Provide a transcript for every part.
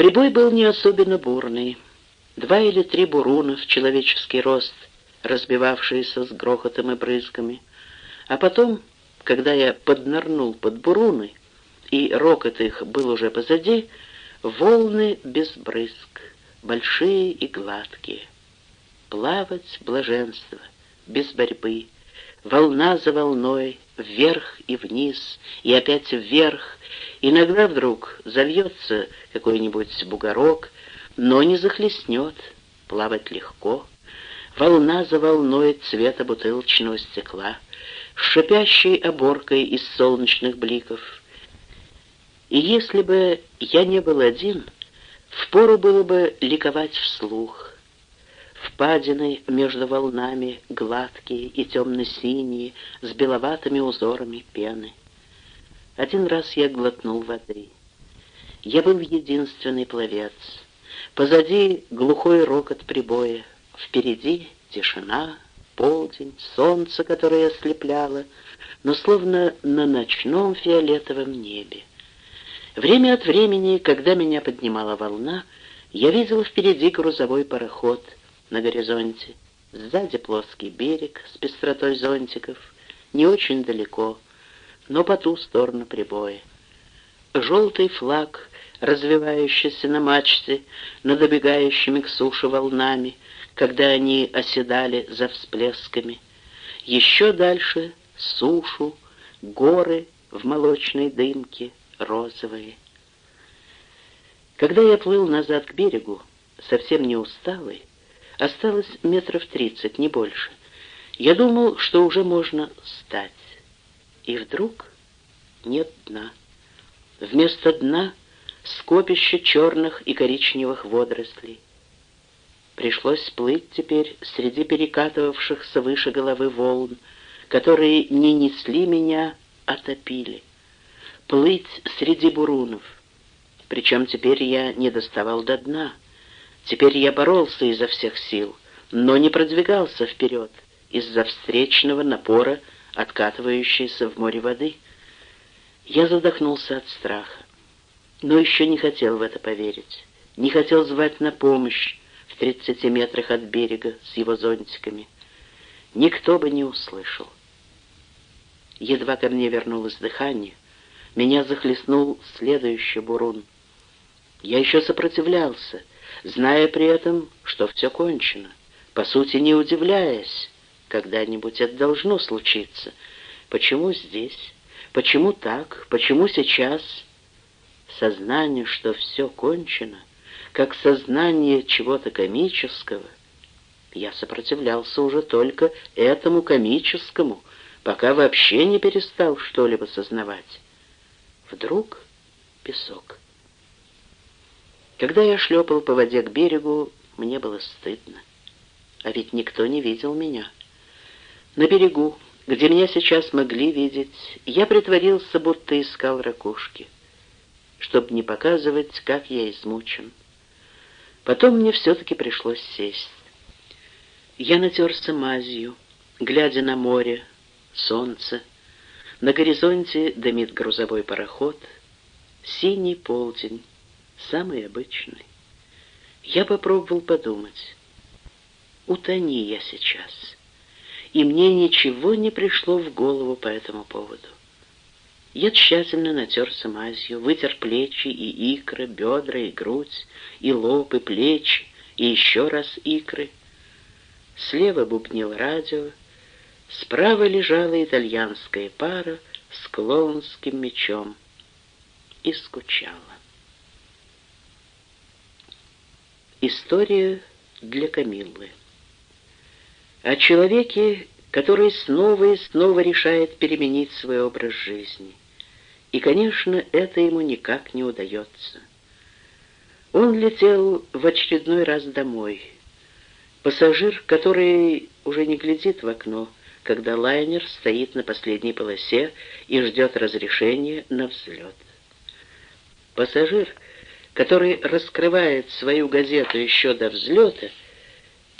Прибой был не особенно бурный. Два или три буруна в человеческий рост, разбивавшиеся с грохотом и брызгами. А потом, когда я поднырнул под буруны, и рокот их был уже позади, волны без брызг, большие и гладкие. Плавать блаженство, без борьбы, волна за волной, вверх и вниз, и опять вверх. Иногда вдруг зальется какой-нибудь бугорок, но не захлестнет, плавать легко. Волна за волной цвета бутылочного стекла, с шипящей оборкой из солнечных бликов. И если бы я не был один, впору было бы ликовать вслух, Впадины между волнами гладкие и темно-синие, с беловатыми узорами пены. Один раз я глотнул воды. Я был единственный пловец. Позади глухой рокот прибоя, впереди тишина, полдень, солнце, которое ослепляло, но словно на ночном фиолетовом небе. Время от времени, когда меня поднимала волна, я видел впереди грузовой пароход — на горизонте. Сзади плоский берег с пестротой зонтиков, не очень далеко, но по ту сторону прибоя. Желтый флаг, развивающийся на мачте над добегающими к суше волнами, когда они оседали за всплесками. Еще дальше сушу, горы в молочной дымке, розовые. Когда я плыл назад к берегу, совсем не усталый, Осталось метров тридцать, не больше. Я думал, что уже можно встать. И вдруг нет дна. Вместо дна скопище черных и коричневых водорослей. Пришлось плыть теперь среди перекатывавшихся выше головы волн, которые не несли меня, а топили. Плыть среди бурунов. Причем теперь я не доставал до дна — Теперь я боролся изо всех сил, но не продвигался вперед из-за встречного напора, откатывающейся в море воды. Я задохнулся от страха, но еще не хотел в это поверить, не хотел звать на помощь в тридцати метрах от берега с его зонтиками. Никто бы не услышал. Едва ко мне вернулось дыхание, меня захлестнул следующий бурун. Я еще сопротивлялся, зная при этом, что все кончено, по сути не удивляясь, когда-нибудь это должно случиться. Почему здесь? Почему так? Почему сейчас? Сознание, что все кончено, как сознание чего-то комического. Я сопротивлялся уже только этому комическому, пока вообще не перестал что-либо сознавать. Вдруг песок. Когда я шлепал по воде к берегу, мне было стыдно. А ведь никто не видел меня. На берегу, где меня сейчас могли видеть, я притворился, будто искал ракушки, чтобы не показывать, как я измучен. Потом мне все-таки пришлось сесть. Я натерся мазью, глядя на море, солнце. На горизонте дымит грузовой пароход, синий полдень самый обычный. Я попробовал подумать. Утони я сейчас. И мне ничего не пришло в голову по этому поводу. Я тщательно натерся мазью, вытер плечи и икры, бедра и грудь, и лоб, и плечи, и еще раз икры. Слева бубнил радио, справа лежала итальянская пара с клоунским мечом и скучала. История для Камиллы. О человеке, который снова и снова решает переменить свой образ жизни. И, конечно, это ему никак не удается. Он летел в очередной раз домой. Пассажир, который уже не глядит в окно, когда лайнер стоит на последней полосе и ждет разрешения на взлет. Пассажир — который раскрывает свою газету еще до взлета,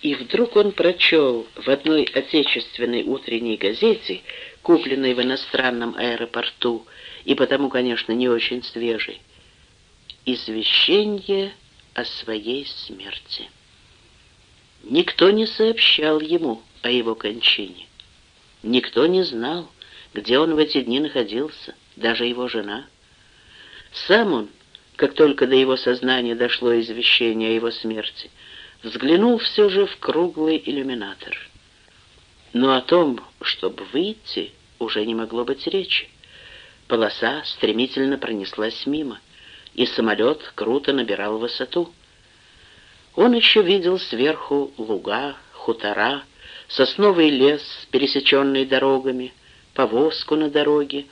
и вдруг он прочел в одной отечественной утренней газете, купленной в иностранном аэропорту, и потому, конечно, не очень свежей, извещение о своей смерти. Никто не сообщал ему о его кончине. Никто не знал, где он в эти дни находился, даже его жена. Сам он, как только до его сознания дошло извещение о его смерти, взглянул все же в круглый иллюминатор. Но о том, чтобы выйти, уже не могло быть речи. Полоса стремительно пронеслась мимо, и самолет круто набирал высоту. Он еще видел сверху луга, хутора, сосновый лес, пересеченный дорогами, повозку на дороге,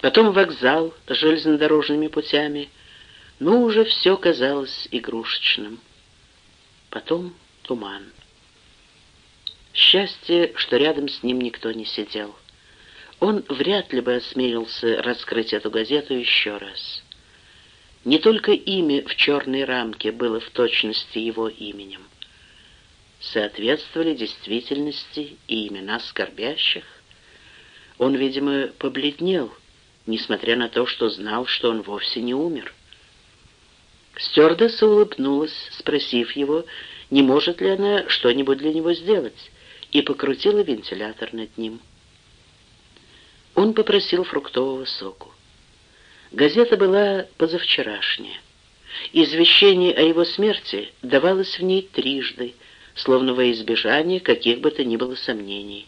потом вокзал с железнодорожными путями, но уже все казалось игрушечным. Потом туман. Счастье, что рядом с ним никто не сидел. Он вряд ли бы осмелился раскрыть эту газету еще раз. Не только имя в черной рамке было в точности его именем. Соответствовали действительности и имена скорбящих. Он, видимо, побледнел, несмотря на то, что знал, что он вовсе не умер. Стюардесса улыбнулась, спросив его, не может ли она что-нибудь для него сделать, и покрутила вентилятор над ним. Он попросил фруктового соку. Газета была позавчерашняя. Извещение о его смерти давалось в ней трижды, словно во избежание каких бы то ни было сомнений.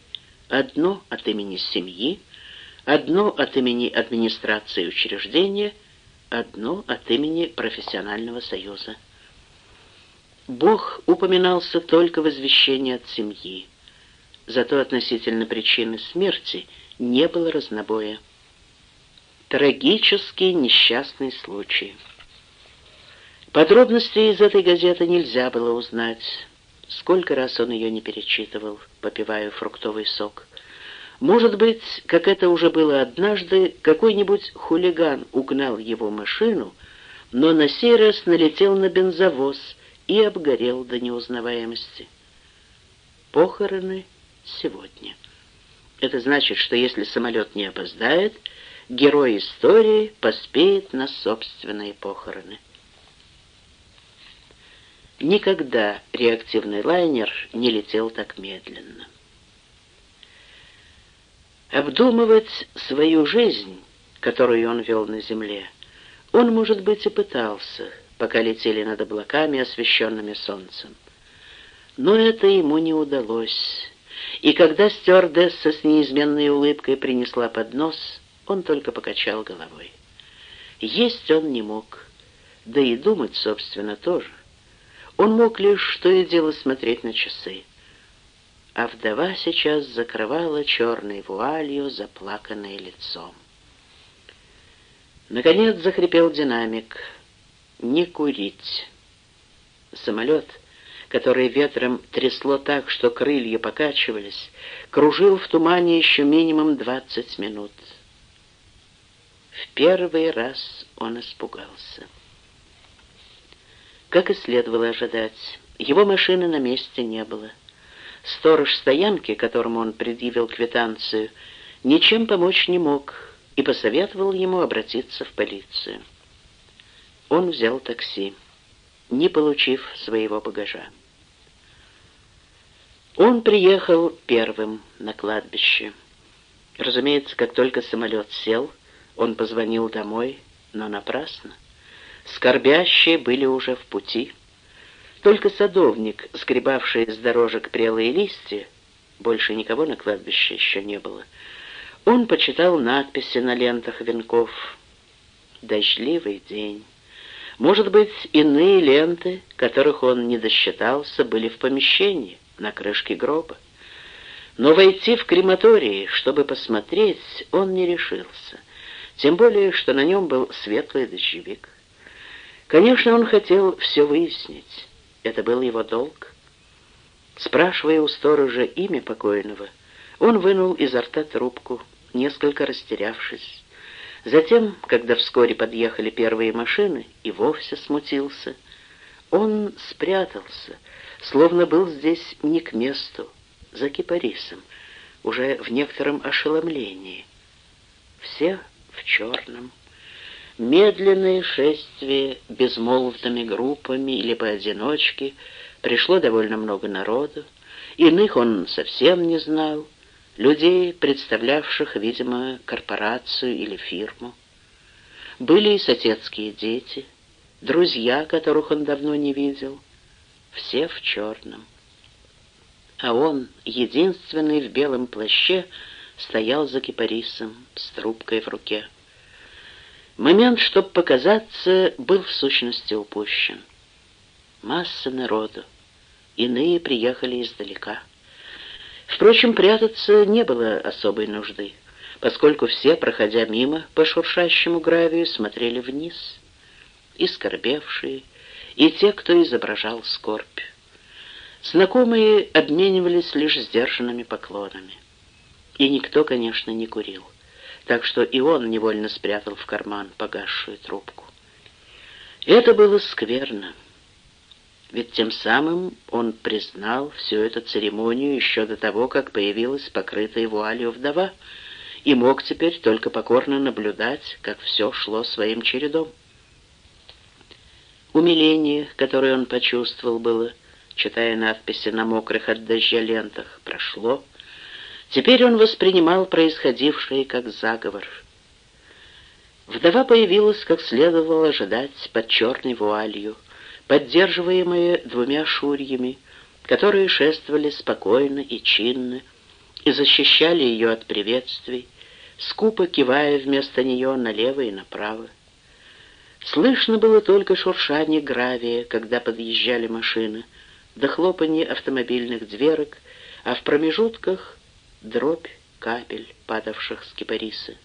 Одно от имени семьи, одно от имени администрации учреждения, одно от имени профессионального союза. Бог упоминался только в извещении от семьи, зато относительно причины смерти не было разнобоя. Трагический несчастный случай. Подробностей из этой газеты нельзя было узнать. Сколько раз он ее не перечитывал, попивая фруктовый сок. Может быть, как это уже было однажды, какой-нибудь хулиган угнал его машину, но на сей раз налетел на бензовоз и обгорел до неузнаваемости. Похороны сегодня. Это значит, что если самолет не опоздает, герой истории поспеет на собственные похороны. Никогда реактивный лайнер не летел так медленно. Обдумывать свою жизнь, которую он вел на земле, он, может быть, и пытался, пока летели над облаками, освещенными солнцем. Но это ему не удалось, и когда стюардесса с неизменной улыбкой принесла поднос, он только покачал головой. Есть он не мог, да и думать, собственно, тоже. Он мог лишь что и дело смотреть на часы. А вдова сейчас закрывала черной вуалью заплаканное лицо. Наконец захрипел динамик. «Не курить». Самолет, который ветром трясло так, что крылья покачивались, кружил в тумане еще минимум двадцать минут. В первый раз он испугался. Как и следовало ожидать, его машины на месте не было. Сторож стоянки, которому он предъявил квитанцию, ничем помочь не мог и посоветовал ему обратиться в полицию. Он взял такси, не получив своего багажа. Он приехал первым на кладбище. Разумеется, как только самолет сел, он позвонил домой, но напрасно. Скорбящие были уже в пути. Только садовник, сгребавший с дорожек прелые листья, больше никого на кладбище еще не было, он почитал надписи на лентах венков. «Дождливый день». Может быть, иные ленты, которых он не досчитался, были в помещении, на крышке гроба. Но войти в крематорий, чтобы посмотреть, он не решился — тем более, что на нем был светлый дождевик. Конечно, он хотел все выяснить. Это был его долг. Спрашивая у сторожа имя покойного, он вынул изо рта трубку, несколько растерявшись. Затем, когда вскоре подъехали первые машины, и вовсе смутился, он спрятался, словно был здесь не к месту, за кипарисом, уже в некотором ошеломлении. Все в черном. Медленное шествие безмолвными группами или поодиночке пришло довольно много народу, иных он совсем не знал, людей, представлявших, видимо, корпорацию или фирму. Были и соседские дети, друзья, которых он давно не видел, все в черном. А он, единственный в белом плаще, стоял за кипарисом с трубкой в руке. Момент, чтоб показаться, был в сущности упущен. Масса народу, иные приехали издалека. Впрочем, прятаться не было особой нужды, поскольку все, проходя мимо по шуршащему гравию, смотрели вниз, и скорбевшие, и те, кто изображал скорбь. Знакомые обменивались лишь сдержанными поклонами. И никто, конечно, не курил, так что и он невольно спрятал в карман погасшую трубку. Это было скверно, ведь тем самым он признал всю эту церемонию еще до того, как появилась покрытая вуалью вдова, и мог теперь только покорно наблюдать, как все шло своим чередом. Умиление, которое он почувствовал было, читая надписи на мокрых от дождя лентах, прошло. Теперь он воспринимал происходившее как заговор. Вдова появилась, как следовало ожидать, под черной вуалью, поддерживаемые двумя шурьями, которые шествовали спокойно и чинно и защищали ее от приветствий, скупо кивая вместо нее налево и направо. Слышно было только шуршание гравия, когда подъезжали машины, до хлопанье автомобильных дверок, а в промежутках дробь капель, падавших с кипариса.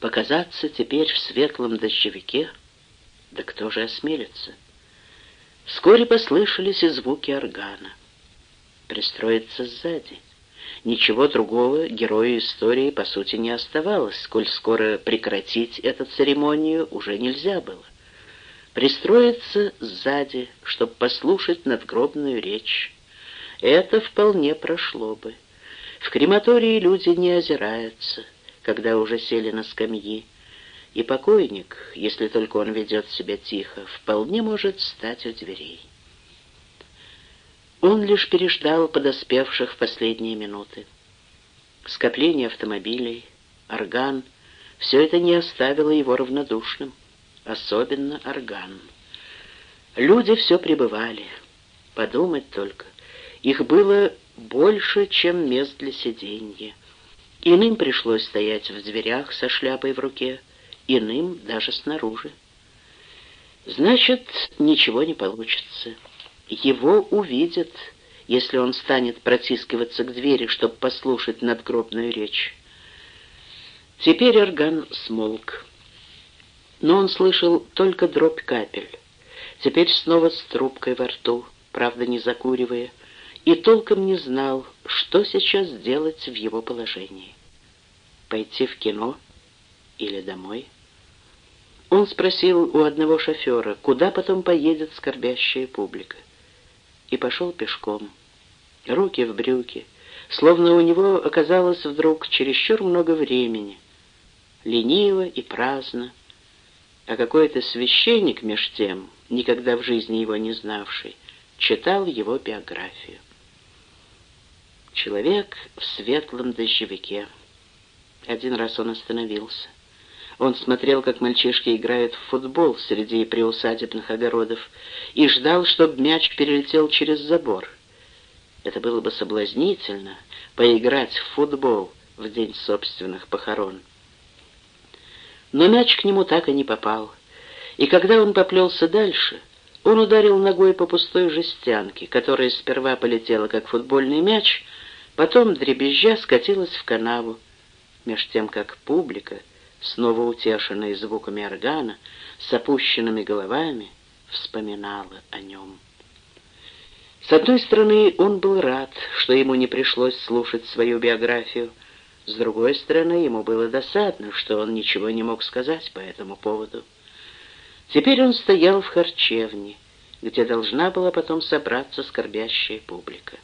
Показаться теперь в светлом дождевике? Да кто же осмелится? Вскоре послышались и звуки органа. Пристроиться сзади. Ничего другого герою истории, по сути, не оставалось, сколь скоро прекратить эту церемонию уже нельзя было. Пристроиться сзади, чтобы послушать надгробную речь. Это вполне прошло бы. В крематории люди не озираются, когда уже сели на скамьи, и покойник, если только он ведет себя тихо, вполне может стать у дверей. Он лишь переждал подоспевших в последние минуты. Скопление автомобилей, орган — все это не оставило его равнодушным, особенно орган. Люди все пребывали. Подумать только, их было больше, чем мест для сиденья. Иным пришлось стоять в дверях со шляпой в руке, иным даже снаружи. Значит, ничего не получится его увидят, если он станет протискиваться к двери, чтобы послушать надгробную речь. Теперь орган смолк. Но он слышал только дробь капель. Теперь снова с трубкой во рту, правда не закуривая, и толком не знал, что сейчас делать в его положении. Пойти в кино или домой? Он спросил у одного шофера, куда потом поедет скорбящая публика и пошел пешком. Руки в брюки, словно у него оказалось вдруг чересчур много времени. Лениво и праздно. А какой-то священник, меж тем, никогда в жизни его не знавший, читал его биографию. Человек в светлом дождевике. Один раз он остановился. Он смотрел, как мальчишки играют в футбол среди приусадебных огородов, и ждал, чтобы мяч перелетел через забор. Это было бы соблазнительно — поиграть в футбол в день собственных похорон. Но мяч к нему так и не попал, и когда он поплелся дальше, он ударил ногой по пустой жестянке, которая сперва полетела как футбольный мяч, потом, дребезжа, скатилась в канаву, меж тем как публика — снова утешенная звуками органа, с опущенными головами, вспоминала о нем. С одной стороны, он был рад, что ему не пришлось слушать свою биографию, с другой стороны, ему было досадно, что он ничего не мог сказать по этому поводу. Теперь он стоял в харчевне, где должна была потом собраться скорбящая публика.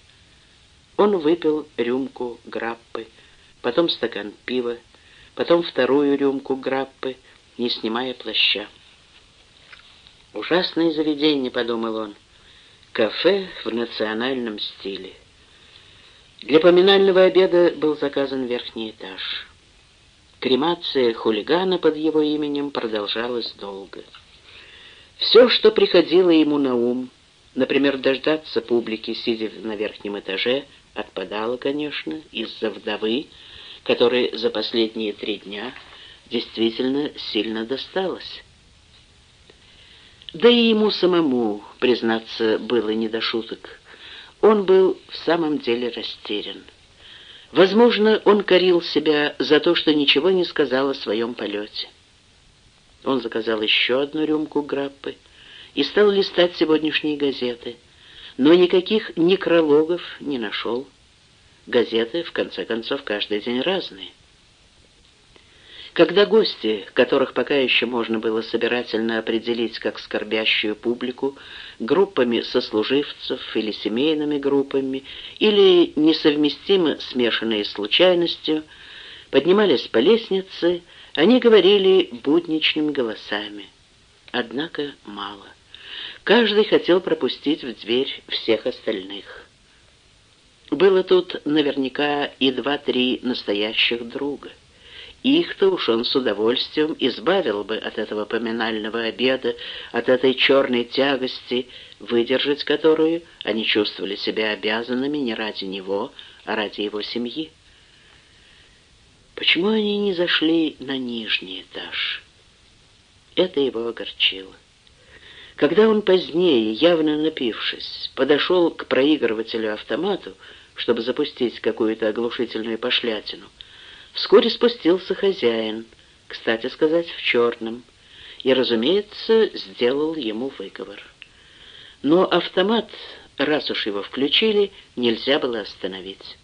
Он выпил рюмку граппы, потом стакан пива, потом вторую рюмку граппы, не снимая плаща. «Ужасное заведение», — подумал он, — «кафе в национальном стиле». Для поминального обеда был заказан верхний этаж. Кремация хулигана под его именем продолжалась долго. Все, что приходило ему на ум, например, дождаться публики, сидя на верхнем этаже, отпадало, конечно, из-за вдовы, которой за последние три дня действительно сильно досталось. Да и ему самому, признаться, было не до шуток. Он был в самом деле растерян. Возможно, он корил себя за то, что ничего не сказал о своем полете. Он заказал еще одну рюмку граппы и стал листать сегодняшние газеты, но никаких некрологов не нашел. Газеты, в конце концов, каждый день разные. Когда гости, которых пока еще можно было собирательно определить как скорбящую публику, группами сослуживцев или семейными группами, или несовместимо смешанные случайностью, поднимались по лестнице, они говорили будничными голосами. Однако мало. Каждый хотел пропустить в дверь всех остальных. Было тут наверняка и два-три настоящих друга. Их-то уж он с удовольствием избавил бы от этого поминального обеда, от этой черной тягости, выдержать которую они чувствовали себя обязанными не ради него, а ради его семьи. Почему они не зашли на нижний этаж? Это его огорчило. Когда он позднее, явно напившись, подошел к проигрывателю-автомату, чтобы запустить какую-то оглушительную пошлятину, Вскоре спустился хозяин, кстати сказать, в черном, и, разумеется, сделал ему выговор. Но автомат, раз уж его включили, нельзя было остановить.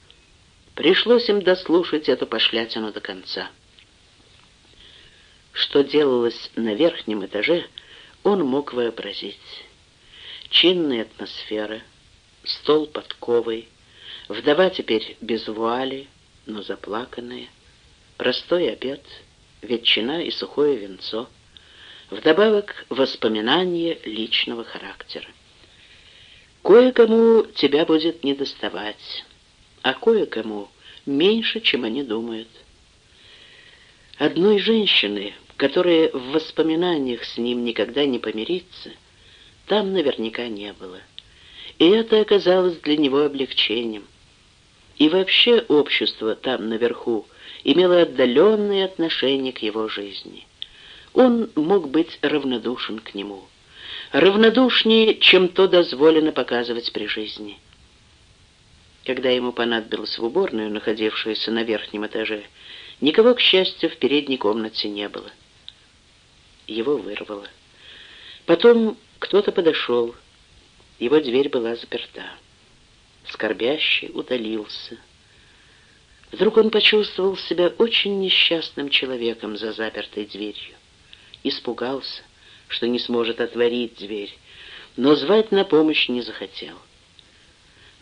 Пришлось им дослушать эту пошлятину до конца. Что делалось на верхнем этаже, он мог вообразить. Чинная атмосфера, стол подковой, вдова теперь без вуали, но заплаканная, простой обед, ветчина и сухое венцо, вдобавок воспоминания личного характера. Кое-кому тебя будет недоставать, а кое-кому меньше, чем они думают. Одной женщины, которая в воспоминаниях с ним никогда не помирится, там наверняка не было. И это оказалось для него облегчением. И вообще общество там наверху имело отдаленное отношение к его жизни. Он мог быть равнодушен к нему. Равнодушнее, чем то дозволено показывать при жизни. Когда ему понадобилось в уборную, находившуюся на верхнем этаже, никого, к счастью, в передней комнате не было. Его вырвало. Потом кто-то подошел. Его дверь была заперта. Скорбящий удалился. Вдруг он почувствовал себя очень несчастным человеком за запертой дверью. Испугался, что не сможет отворить дверь, но звать на помощь не захотел.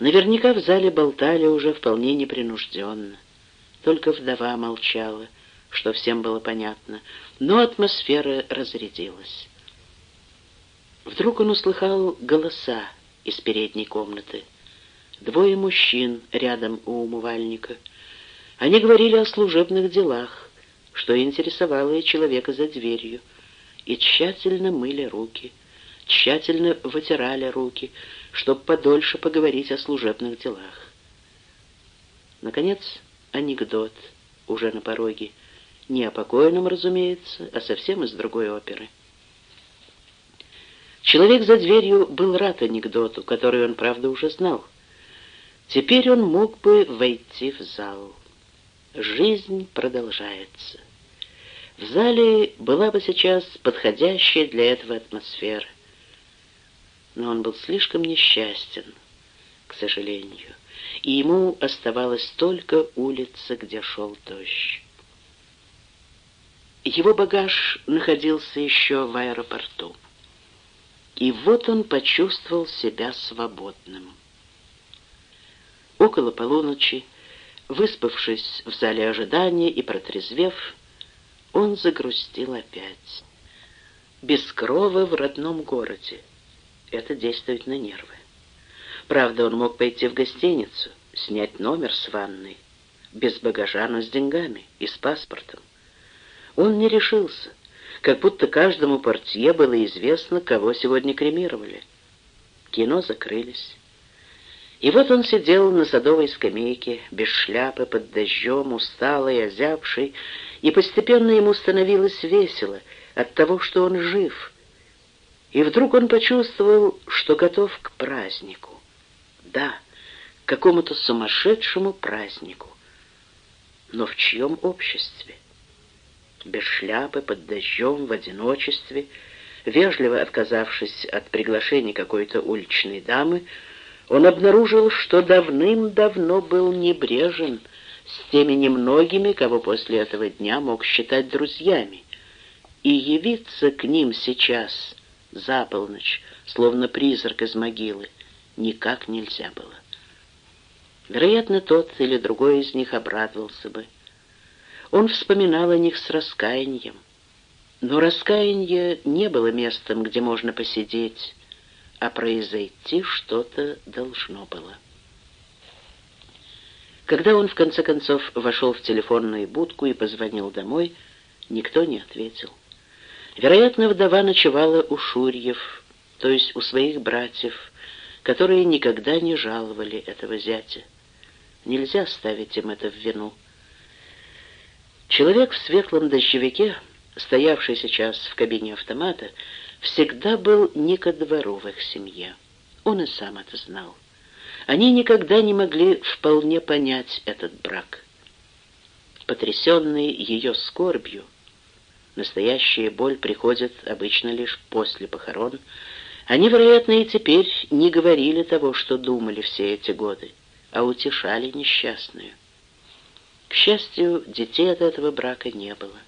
Наверняка в зале болтали уже вполне непринужденно. Только вдова молчала, что всем было понятно, но атмосфера разрядилась. Вдруг он услыхал голоса из передней комнаты. Двое мужчин рядом у умывальника — они говорили о служебных делах, что интересовало и человека за дверью, и тщательно мыли руки, тщательно вытирали руки, чтобы подольше поговорить о служебных делах. Наконец, анекдот уже на пороге, не о покойном, разумеется, а совсем из другой оперы. Человек за дверью был рад анекдоту, который он, правда, уже знал. Теперь он мог бы войти в зал. Жизнь продолжается. В зале была бы сейчас подходящая для этого атмосфера. Но он был слишком несчастен, к сожалению, и ему оставалась только улица, где шел дождь. Его багаж находился еще в аэропорту. И вот он почувствовал себя свободным. Около полуночи Выспавшись в зале ожидания и протрезвев, он загрустил опять. Без крова в родном городе. Это действует на нервы. Правда, он мог пойти в гостиницу, снять номер с ванной, без багажа, но с деньгами и с паспортом. Он не решился, как будто каждому портье было известно, кого сегодня кремировали. Кино закрылись. И вот он сидел на садовой скамейке, без шляпы, под дождем, усталый, озябший, и постепенно ему становилось весело от того, что он жив. И вдруг он почувствовал, что готов к празднику. Да, к какому-то сумасшедшему празднику. Но в чьем обществе? Без шляпы, под дождем, в одиночестве, вежливо отказавшись от приглашения какой-то уличной дамы, он обнаружил, что давным-давно был небрежен с теми немногими, кого после этого дня мог считать друзьями, и явиться к ним сейчас, за полночь, словно призрак из могилы, никак нельзя было. Вероятно, тот или другой из них обрадовался бы. Он вспоминал о них с раскаянием. Но раскаяние не было местом, где можно посидеть, а произойти что-то должно было. Когда он в конце концов вошел в телефонную будку и позвонил домой, никто не ответил. Вероятно, вдова ночевала у Шурьев, то есть у своих братьев, которые никогда не жаловали этого зятя. Нельзя ставить им это в вину. Человек в светлом дождевике, стоявший сейчас в кабине автомата, всегда был не ко двору в их семье. Он и сам это знал. Они никогда не могли вполне понять этот брак. Потрясенные ее скорбью, настоящая боль приходит обычно лишь после похорон, они, вероятно, и теперь не говорили того, что думали все эти годы, а утешали несчастную. К счастью, детей от этого брака не было.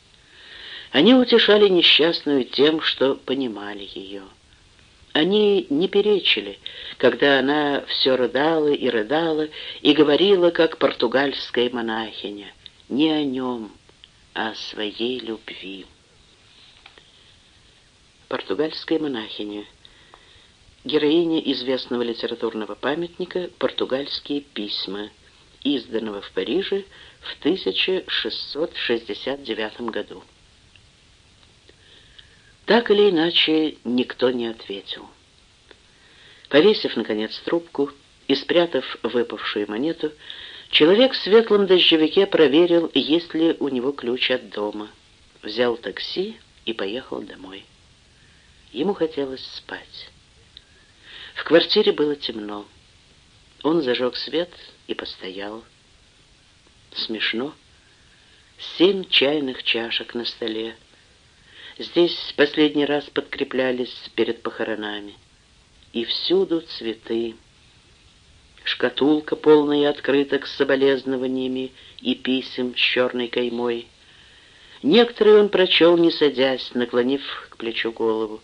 Они утешали несчастную тем, что понимали ее. Они не перечили, когда она все рыдала и рыдала и говорила, как португальская монахиня, не о нем, а о своей любви. Португальская монахиня — героиня известного литературного памятника «Португальские письма», изданного в Париже в 1669 году. Так или иначе, никто не ответил. Повесив, наконец, трубку и спрятав выпавшую монету, человек в светлом дождевике проверил, есть ли у него ключ от дома, взял такси и поехал домой. Ему хотелось спать. В квартире было темно. Он зажег свет и постоял. Смешно. Семь чайных чашек на столе. Здесь последний раз подкреплялись перед похоронами. И всюду цветы. Шкатулка, полная открыток с соболезнованиями и писем с черной каймой. Некоторые он прочел, не садясь, наклонив к плечу голову.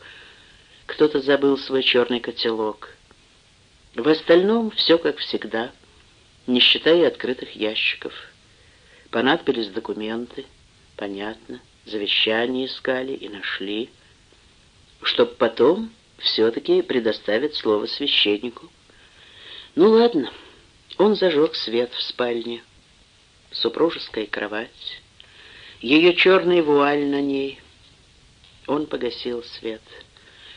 Кто-то забыл свой черный котелок. В остальном все как всегда, не считая открытых ящиков. Понадобились документы, понятно, завещание искали и нашли, чтоб потом все-таки предоставить слово священнику. Ну ладно, он зажег свет в спальне, супружеская кровать, ее черный вуаль на ней. Он погасил свет —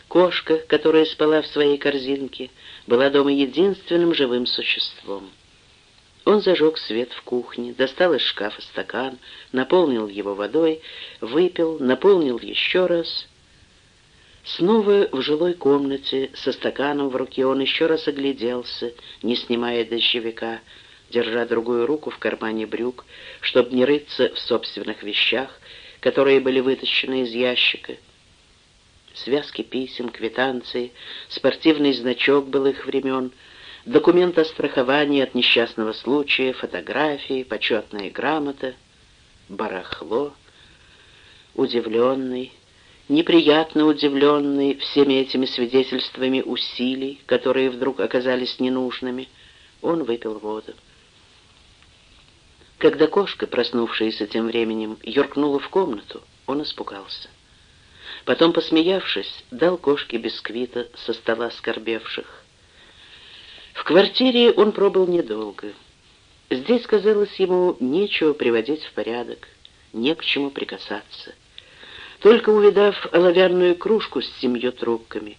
Кошка, которая спала в своей корзинке, была дома единственным живым существом. Он зажег свет в кухне, достал из шкафа стакан, наполнил его водой, выпил, наполнил еще раз. Снова в жилой комнате со стаканом в руке он еще раз огляделся, не снимая дождевика, держа другую руку в кармане брюк, чтобы не рыться в собственных вещах, которые были вытащены из ящика связки писем, квитанции, спортивный значок былых времен, документ о страховании от несчастного случая, фотографии, почетная грамота, барахло, удивленный, неприятно удивленный всеми этими свидетельствами усилий, которые вдруг оказались ненужными, он выпил воду. Когда кошка, проснувшаяся тем временем, юркнула в комнату, он испугался. Потом, посмеявшись, дал кошке бисквита со стола скорбевших. В квартире он пробыл недолго. Здесь, казалось ему, нечего приводить в порядок, не к чему прикасаться. Только увидав оловянную кружку с семью трубками,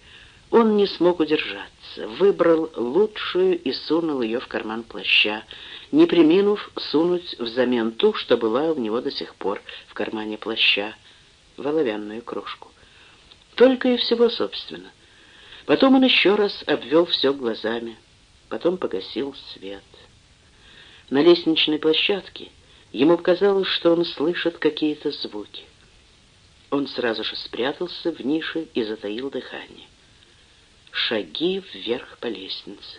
он не смог удержаться, выбрал лучшую и сунул ее в карман плаща, не приминув сунуть взамен ту, что была у него до сих пор в кармане плаща, в оловянную кружку. Только и всего, собственно. Потом он еще раз обвел все глазами, потом погасил свет. На лестничной площадке ему показалось, что он слышит какие-то звуки. Он сразу же спрятался в нише и затаил дыхание. Шаги вверх по лестнице.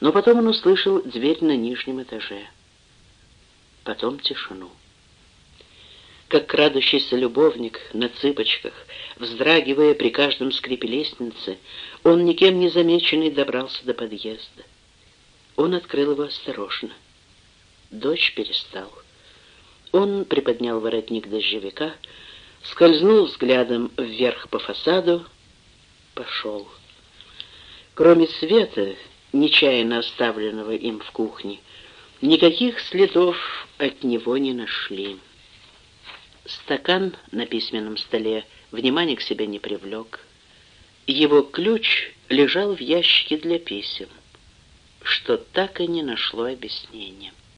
Но потом он услышал дверь на нижнем этаже. Потом тишину. Как крадущийся любовник на цыпочках, вздрагивая при каждом скрипе лестницы, он никем не замеченный добрался до подъезда. Он открыл его осторожно. Дождь перестал. Он приподнял воротник дождевика, скользнул взглядом вверх по фасаду, пошел. Кроме света, нечаянно оставленного им в кухне, никаких следов от него не нашли. Стакан на письменном столе внимания к себе не привлек. Его ключ лежал в ящике для писем, что так и не нашло объяснения.